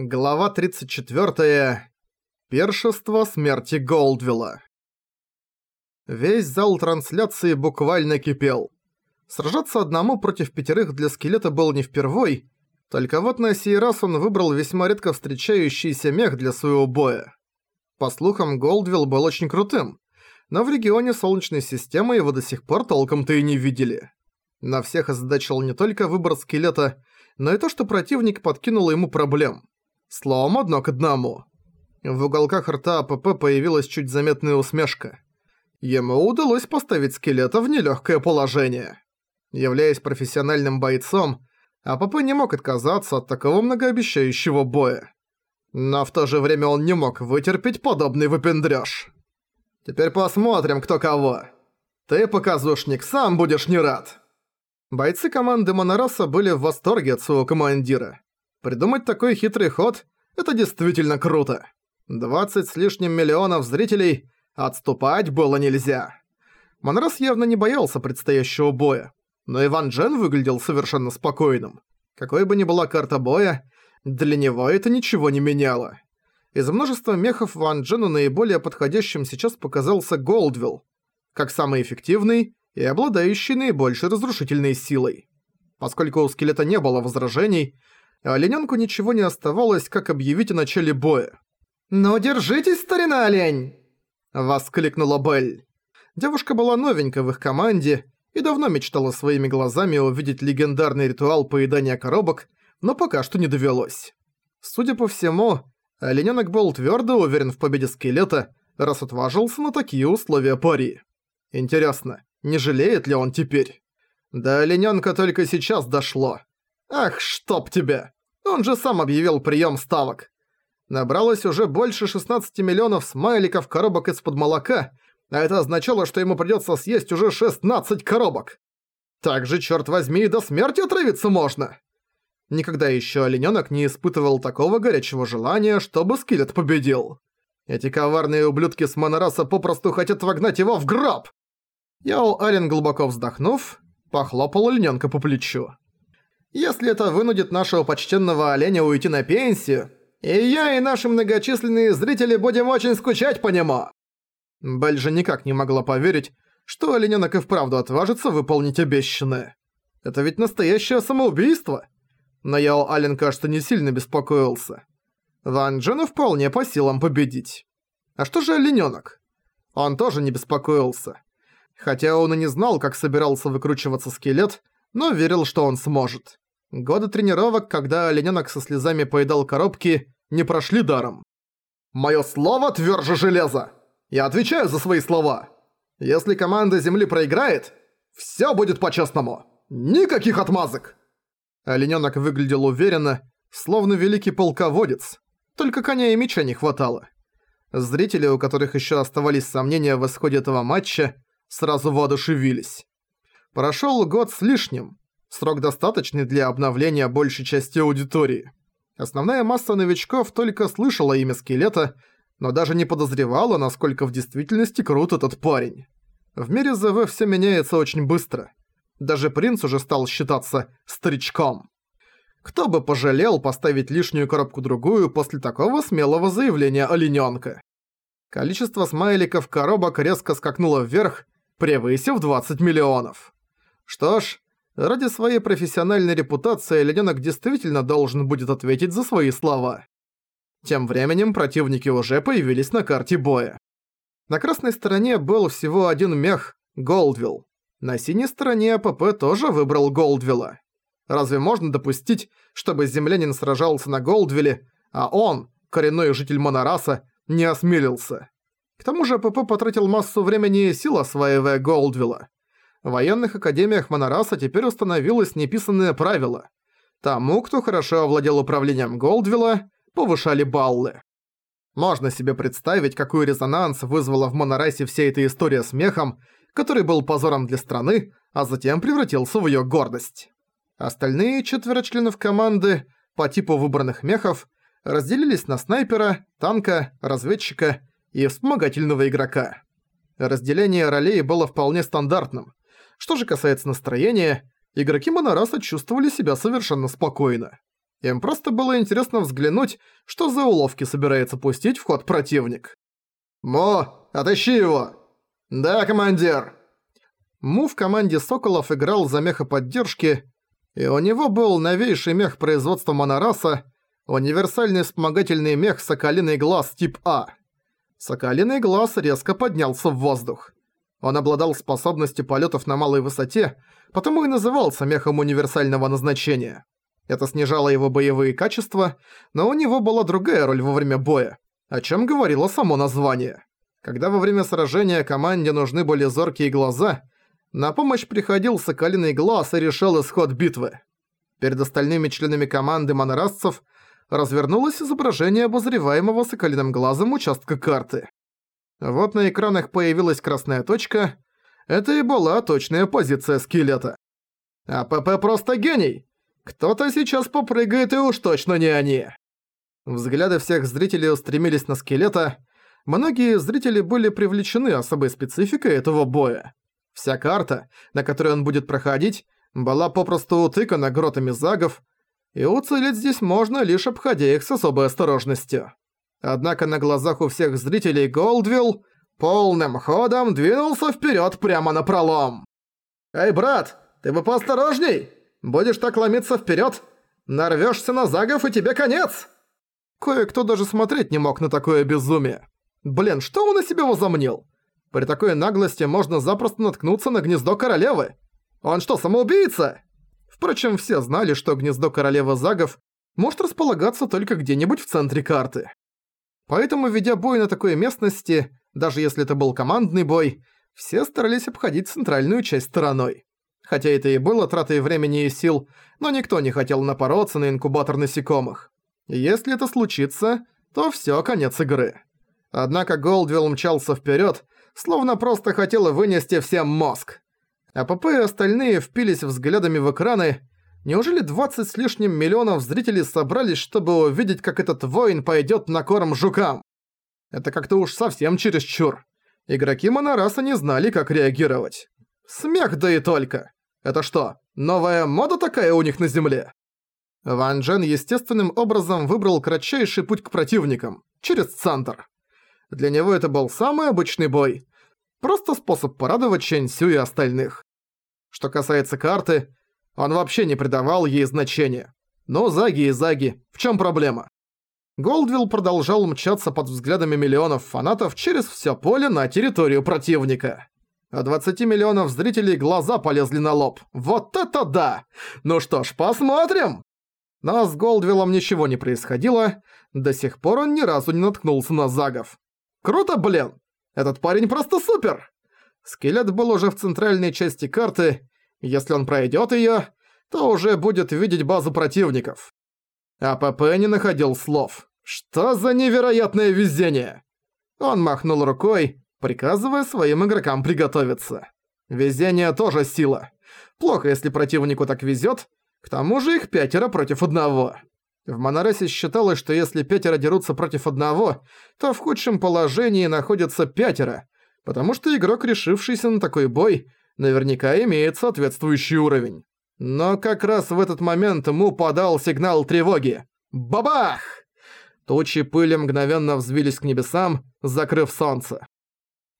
Глава 34. Першество смерти Голдвилла. Весь зал трансляции буквально кипел. Сражаться одному против пятерых для скелета был не впервой, только вот на сей раз он выбрал весьма редко встречающийся мех для своего боя. По слухам, Голдвилл был очень крутым, но в регионе Солнечной системы его до сих пор толком-то и не видели. На всех озадачил не только выбор скелета, но и то, что противник подкинул ему проблем. Словом, одно к одному. В уголках рта АПП появилась чуть заметная усмешка. Ему удалось поставить скелета в нелегкое положение. Являясь профессиональным бойцом, АПП не мог отказаться от такого многообещающего боя. Но в то же время он не мог вытерпеть подобный выпендрёж. Теперь посмотрим, кто кого. Ты, показушник, сам будешь не рад. Бойцы команды Монораса были в восторге от своего командира. Придумать такой хитрый ход – это действительно круто. 20 с лишним миллионов зрителей, отступать было нельзя. Монрас явно не боялся предстоящего боя, но Иван Джен выглядел совершенно спокойным. Какой бы ни была карта боя, для него это ничего не меняло. Из множества мехов Ван Джену наиболее подходящим сейчас показался Голдвилл, как самый эффективный и обладающий наибольшей разрушительной силой. Поскольку у скелета не было возражений, оленёнку ничего не оставалось, как объявить о начале боя. «Ну держитесь, старина олень!» – воскликнула Белль. Девушка была новенькая в их команде и давно мечтала своими глазами увидеть легендарный ритуал поедания коробок, но пока что не довелось. Судя по всему, оленёнок был твёрдо уверен в победе скелета, раз отважился на такие условия пари. Интересно, не жалеет ли он теперь? До оленёнка только сейчас дошло. Ах, чтоб тебя! Он же сам объявил прием ставок. Набралось уже больше 16 миллионов смайликов коробок из-под молока, а это означало, что ему придется съесть уже 16 коробок. Так же, черт возьми, и до смерти отравиться можно. Никогда еще оленёнок не испытывал такого горячего желания, чтобы скелет победил. Эти коварные ублюдки с Монораса попросту хотят вогнать его в гроб. Яо Арен, глубоко вздохнув, похлопал оленёнка по плечу. «Если это вынудит нашего почтенного оленя уйти на пенсию, и я, и наши многочисленные зрители будем очень скучать по нему!» Бель же никак не могла поверить, что оленёнок и вправду отважится выполнить обещанное. Это ведь настоящее самоубийство. Но Яо Ален, кажется, не сильно беспокоился. Ван Джену вполне по силам победить. А что же оленёнок? Он тоже не беспокоился. Хотя он и не знал, как собирался выкручиваться скелет, но верил, что он сможет. Годы тренировок, когда оленёнок со слезами поедал коробки, не прошли даром. «Моё слово твёрже железа! Я отвечаю за свои слова! Если команда Земли проиграет, всё будет по-честному! Никаких отмазок!» Оленёнок выглядел уверенно, словно великий полководец, только коня и меча не хватало. Зрители, у которых ещё оставались сомнения в исходе этого матча, сразу воодушевились. Прошёл год с лишним, срок достаточный для обновления большей части аудитории. Основная масса новичков только слышала имя скелета, но даже не подозревала, насколько в действительности крут этот парень. В мире ЗВ всё меняется очень быстро. Даже принц уже стал считаться старичком. Кто бы пожалел поставить лишнюю коробку-другую после такого смелого заявления оленёнка? Количество смайликов коробок резко скакнуло вверх, превысив 20 миллионов. Что ж, ради своей профессиональной репутации оленёнок действительно должен будет ответить за свои слова. Тем временем противники уже появились на карте боя. На красной стороне был всего один мех – Голдвилл. На синей стороне АПП тоже выбрал Голдвилла. Разве можно допустить, чтобы землянин сражался на Голдвилле, а он, коренной житель Монораса, не осмелился? К тому же ПП потратил массу времени и сил, осваивая Голдвилла. В военных академиях Монораса теперь установилось неписанное правило. Тому, кто хорошо овладел управлением Голдвилла, повышали баллы. Можно себе представить, какой резонанс вызвала в Монорасе вся эта история с мехом, который был позором для страны, а затем превратился в её гордость. Остальные четверо членов команды, по типу выбранных мехов, разделились на снайпера, танка, разведчика и вспомогательного игрока. Разделение ролей было вполне стандартным. Что же касается настроения, игроки Монораса чувствовали себя совершенно спокойно. Им просто было интересно взглянуть, что за уловки собирается пустить в ход противник. «Мо, отыщи его!» «Да, командир!» Му в команде Соколов играл за меха поддержки, и у него был новейший мех производства Монораса, универсальный вспомогательный мех «Соколиный глаз» тип А. Соколиный глаз резко поднялся в воздух. Он обладал способностью полетов на малой высоте, потому и назывался мехом универсального назначения. Это снижало его боевые качества, но у него была другая роль во время боя, о чем говорило само название. Когда во время сражения команде нужны были зоркие глаза, на помощь приходил Соколиный Глаз и решал исход битвы. Перед остальными членами команды монорасцев развернулось изображение обозреваемого Соколиным Глазом участка карты. Вот на экранах появилась красная точка. Это и была точная позиция скелета. АПП просто гений! Кто-то сейчас попрыгает и уж точно не они. Взгляды всех зрителей устремились на скелета. Многие зрители были привлечены особой спецификой этого боя. Вся карта, на которой он будет проходить, была попросту утыкана гротами загов, и уцелеть здесь можно, лишь обходя их с особой осторожностью. Однако на глазах у всех зрителей Голдвилл полным ходом двинулся вперед прямо на пролом. «Эй, брат, ты бы поосторожней! Будешь так ломиться вперед, нарвешься на загов и тебе конец!» Кое-кто даже смотреть не мог на такое безумие. Блин, что он на себя возомнил? При такой наглости можно запросто наткнуться на гнездо королевы. Он что, самоубийца? Впрочем, все знали, что гнездо королевы Загов может располагаться только где-нибудь в центре карты. Поэтому, ведя бой на такой местности, даже если это был командный бой, все старались обходить центральную часть стороной. Хотя это и было тратой времени и сил, но никто не хотел напороться на инкубатор насекомых. Если это случится, то всё, конец игры. Однако Голдвилл мчался вперёд, словно просто хотела вынести всем мозг. А ПП и остальные впились взглядами в экраны. Неужели 20 с лишним миллионов зрителей собрались, чтобы увидеть, как этот воин пойдет на корм жукам? Это как-то уж совсем чересчур. Игроки Монораса не знали, как реагировать. Смех да и только. Это что, новая мода такая у них на земле? Ван Джен естественным образом выбрал кратчайший путь к противникам, через центр. Для него это был самый обычный бой. Просто способ порадовать Чэнь Сю и остальных. Что касается карты, он вообще не придавал ей значения. Но Заги и Заги, в чем проблема? Голдвилл продолжал мчаться под взглядами миллионов фанатов через все поле на территорию противника. А 20 миллионов зрителей глаза полезли на лоб. Вот это да! Ну что ж, посмотрим! Но с Голдвиллом ничего не происходило, до сих пор он ни разу не наткнулся на загов. Круто, блин! Этот парень просто супер! Скелет был уже в центральной части карты, если он пройдет ее, то уже будет видеть базу противников. АПП не находил слов. Что за невероятное везение! Он махнул рукой, приказывая своим игрокам приготовиться. Везение тоже сила. Плохо, если противнику так везет, к тому же их пятеро против одного. В Моноресе считалось, что если пятеро дерутся против одного, то в худшем положении находятся пятеро, потому что игрок, решившийся на такой бой, наверняка имеет соответствующий уровень. Но как раз в этот момент ему подал сигнал тревоги. Бабах! Тучи пыли мгновенно взвились к небесам, закрыв солнце.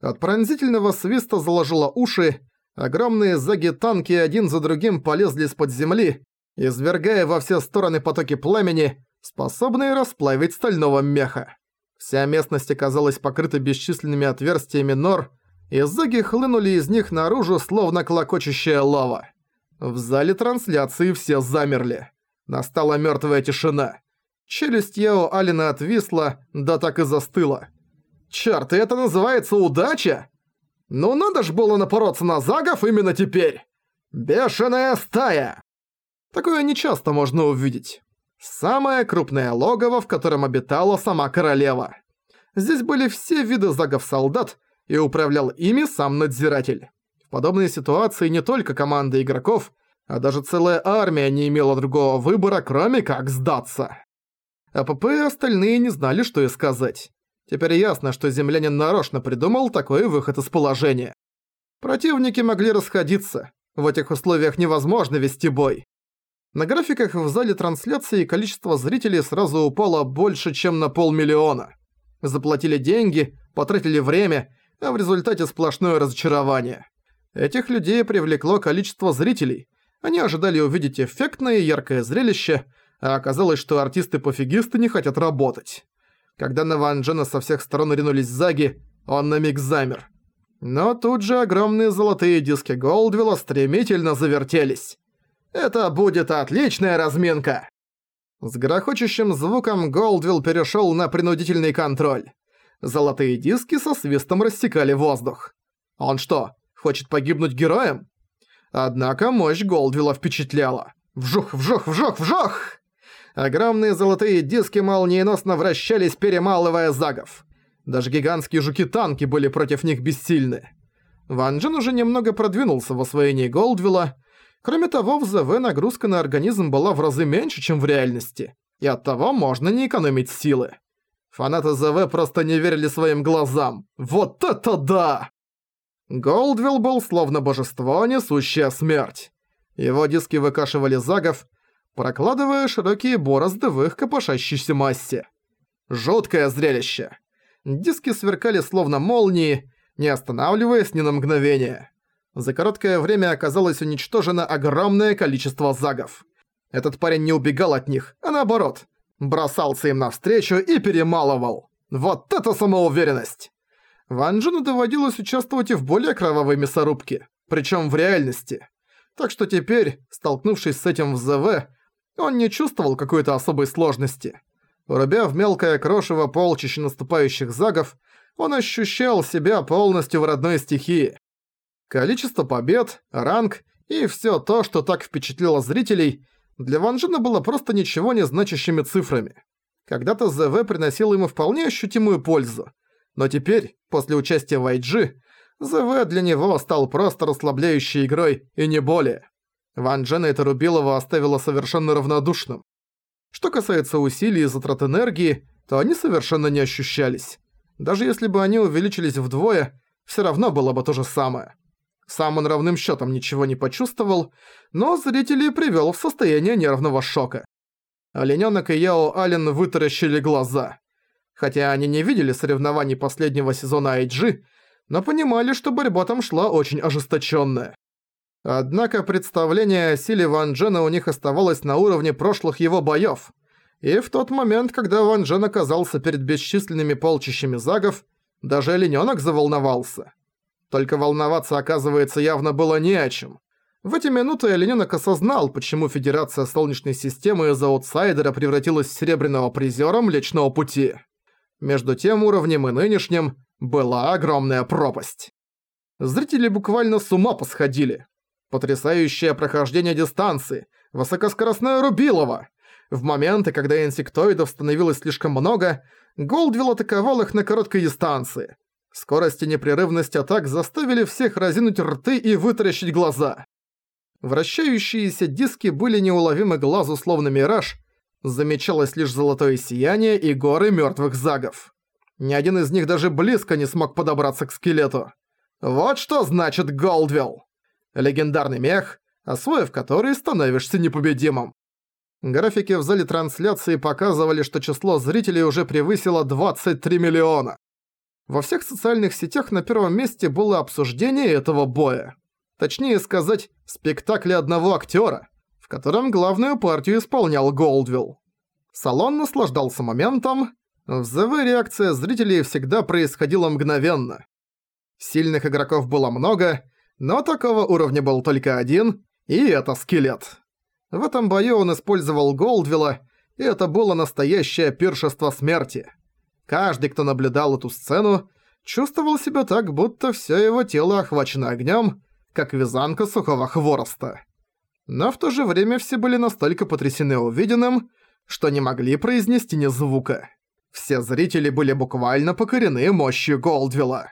От пронзительного свиста заложило уши, огромные заги-танки один за другим полезли из-под земли, извергая во все стороны потоки пламени, способные расплавить стального меха. Вся местность оказалась покрыта бесчисленными отверстиями нор, и зоги хлынули из них наружу, словно клокочущая лава. В зале трансляции все замерли. Настала мертвая тишина. Челюсть Яо Алина отвисла, да так и застыла. Чёрт, это называется удача? Ну надо ж было напороться на загов именно теперь. Бешеная стая! Такое нечасто можно увидеть. Самое крупное логово, в котором обитала сама королева. Здесь были все виды загов-солдат, и управлял ими сам надзиратель. В подобной ситуации не только команда игроков, а даже целая армия не имела другого выбора, кроме как сдаться. АПП и остальные не знали, что и сказать. Теперь ясно, что землянин нарочно придумал такой выход из положения. Противники могли расходиться. В этих условиях невозможно вести бой. На графиках в зале трансляции количество зрителей сразу упало больше, чем на полмиллиона. Заплатили деньги, потратили время, а в результате сплошное разочарование. Этих людей привлекло количество зрителей. Они ожидали увидеть эффектное и яркое зрелище, а оказалось, что артисты-пофигисты не хотят работать. Когда на Ван Джена со всех сторон ринулись заги, он на миг замер. Но тут же огромные золотые диски Голдвилла стремительно завертелись. Это будет отличная разминка!» С грохочущим звуком Голдвилл перешёл на принудительный контроль. Золотые диски со свистом рассекали воздух. Он что, хочет погибнуть героем? Однако мощь Голдвилла впечатляла. Вжух, вжух, вжух, вжух! Огромные золотые диски молниеносно вращались, перемалывая загов. Даже гигантские жуки-танки были против них бессильны. Ван Джен уже немного продвинулся в освоении Голдвилла, Кроме того, в ЗВ нагрузка на организм была в разы меньше, чем в реальности, и оттого можно не экономить силы. Фанаты ЗВ просто не верили своим глазам. Вот это да! Голдвилл был словно божество, несущее смерть. Его диски выкашивали загов, прокладывая широкие борозды в их копошащейся массе. Жуткое зрелище. Диски сверкали словно молнии, не останавливаясь ни на мгновение. За короткое время оказалось уничтожено огромное количество загов. Этот парень не убегал от них, а наоборот, бросался им навстречу и перемалывал. Вот это самоуверенность! Ван Джену доводилось участвовать и в более кровавой мясорубке, причем в реальности. Так что теперь, столкнувшись с этим в ЗВ, он не чувствовал какой-то особой сложности. Рубя в мелкое крошево полчища наступающих загов, он ощущал себя полностью в родной стихии. Количество побед, ранг и всё то, что так впечатлило зрителей, для Ван Джена было просто ничего не значащими цифрами. Когда-то ЗВ приносил ему вполне ощутимую пользу, но теперь, после участия в IG, ЗВ для него стал просто расслабляющей игрой и не более. Ван Джена это Рубилова оставило совершенно равнодушным. Что касается усилий и затрат энергии, то они совершенно не ощущались. Даже если бы они увеличились вдвое, всё равно было бы то же самое. Сам он ровным счетом ничего не почувствовал, но зрителей привел в состояние нервного шока. Оленёнок и Яо Ален вытаращили глаза. Хотя они не видели соревнований последнего сезона IG, но понимали, что борьба там шла очень ожесточенная. Однако представление о силе Ван Джена у них оставалось на уровне прошлых его боёв. И в тот момент, когда Ван Джен оказался перед бесчисленными полчищами загов, даже оленёнок заволновался. Только волноваться, оказывается, явно было не о чем. В эти минуты оленёнок осознал, почему Федерация Солнечной Системы из аутсайдера превратилась в серебряного призёра Млечного Пути. Между тем уровнем и нынешним была огромная пропасть. Зрители буквально с ума посходили. Потрясающее прохождение дистанции, высокоскоростное Рубилово. В моменты, когда инсектоидов становилось слишком много, Голдвилл атаковал их на короткой дистанции. Скорость и непрерывность атак заставили всех разинуть рты и вытаращить глаза. Вращающиеся диски были неуловимы глазу словно мираж, замечалось лишь золотое сияние и горы мертвых загов. Ни один из них даже близко не смог подобраться к скелету. Вот что значит Голдвилл! Легендарный мех, освоив который становишься непобедимым. Графики в зале трансляции показывали, что число зрителей уже превысило 23 миллиона. Во всех социальных сетях на первом месте было обсуждение этого боя. Точнее сказать, спектакля одного актера, в котором главную партию исполнял Голдвилл. Салон наслаждался моментом. В ЗВ реакция зрителей всегда происходила мгновенно. Сильных игроков было много, но такого уровня был только один, и это скелет. В этом бою он использовал Голдвилла, и это было настоящее пиршество смерти. Каждый, кто наблюдал эту сцену, чувствовал себя так, будто все его тело охвачено огнем, как вязанка сухого хвороста. Но в то же время все были настолько потрясены увиденным, что не могли произнести ни звука. Все зрители были буквально покорены мощью Голдвилла.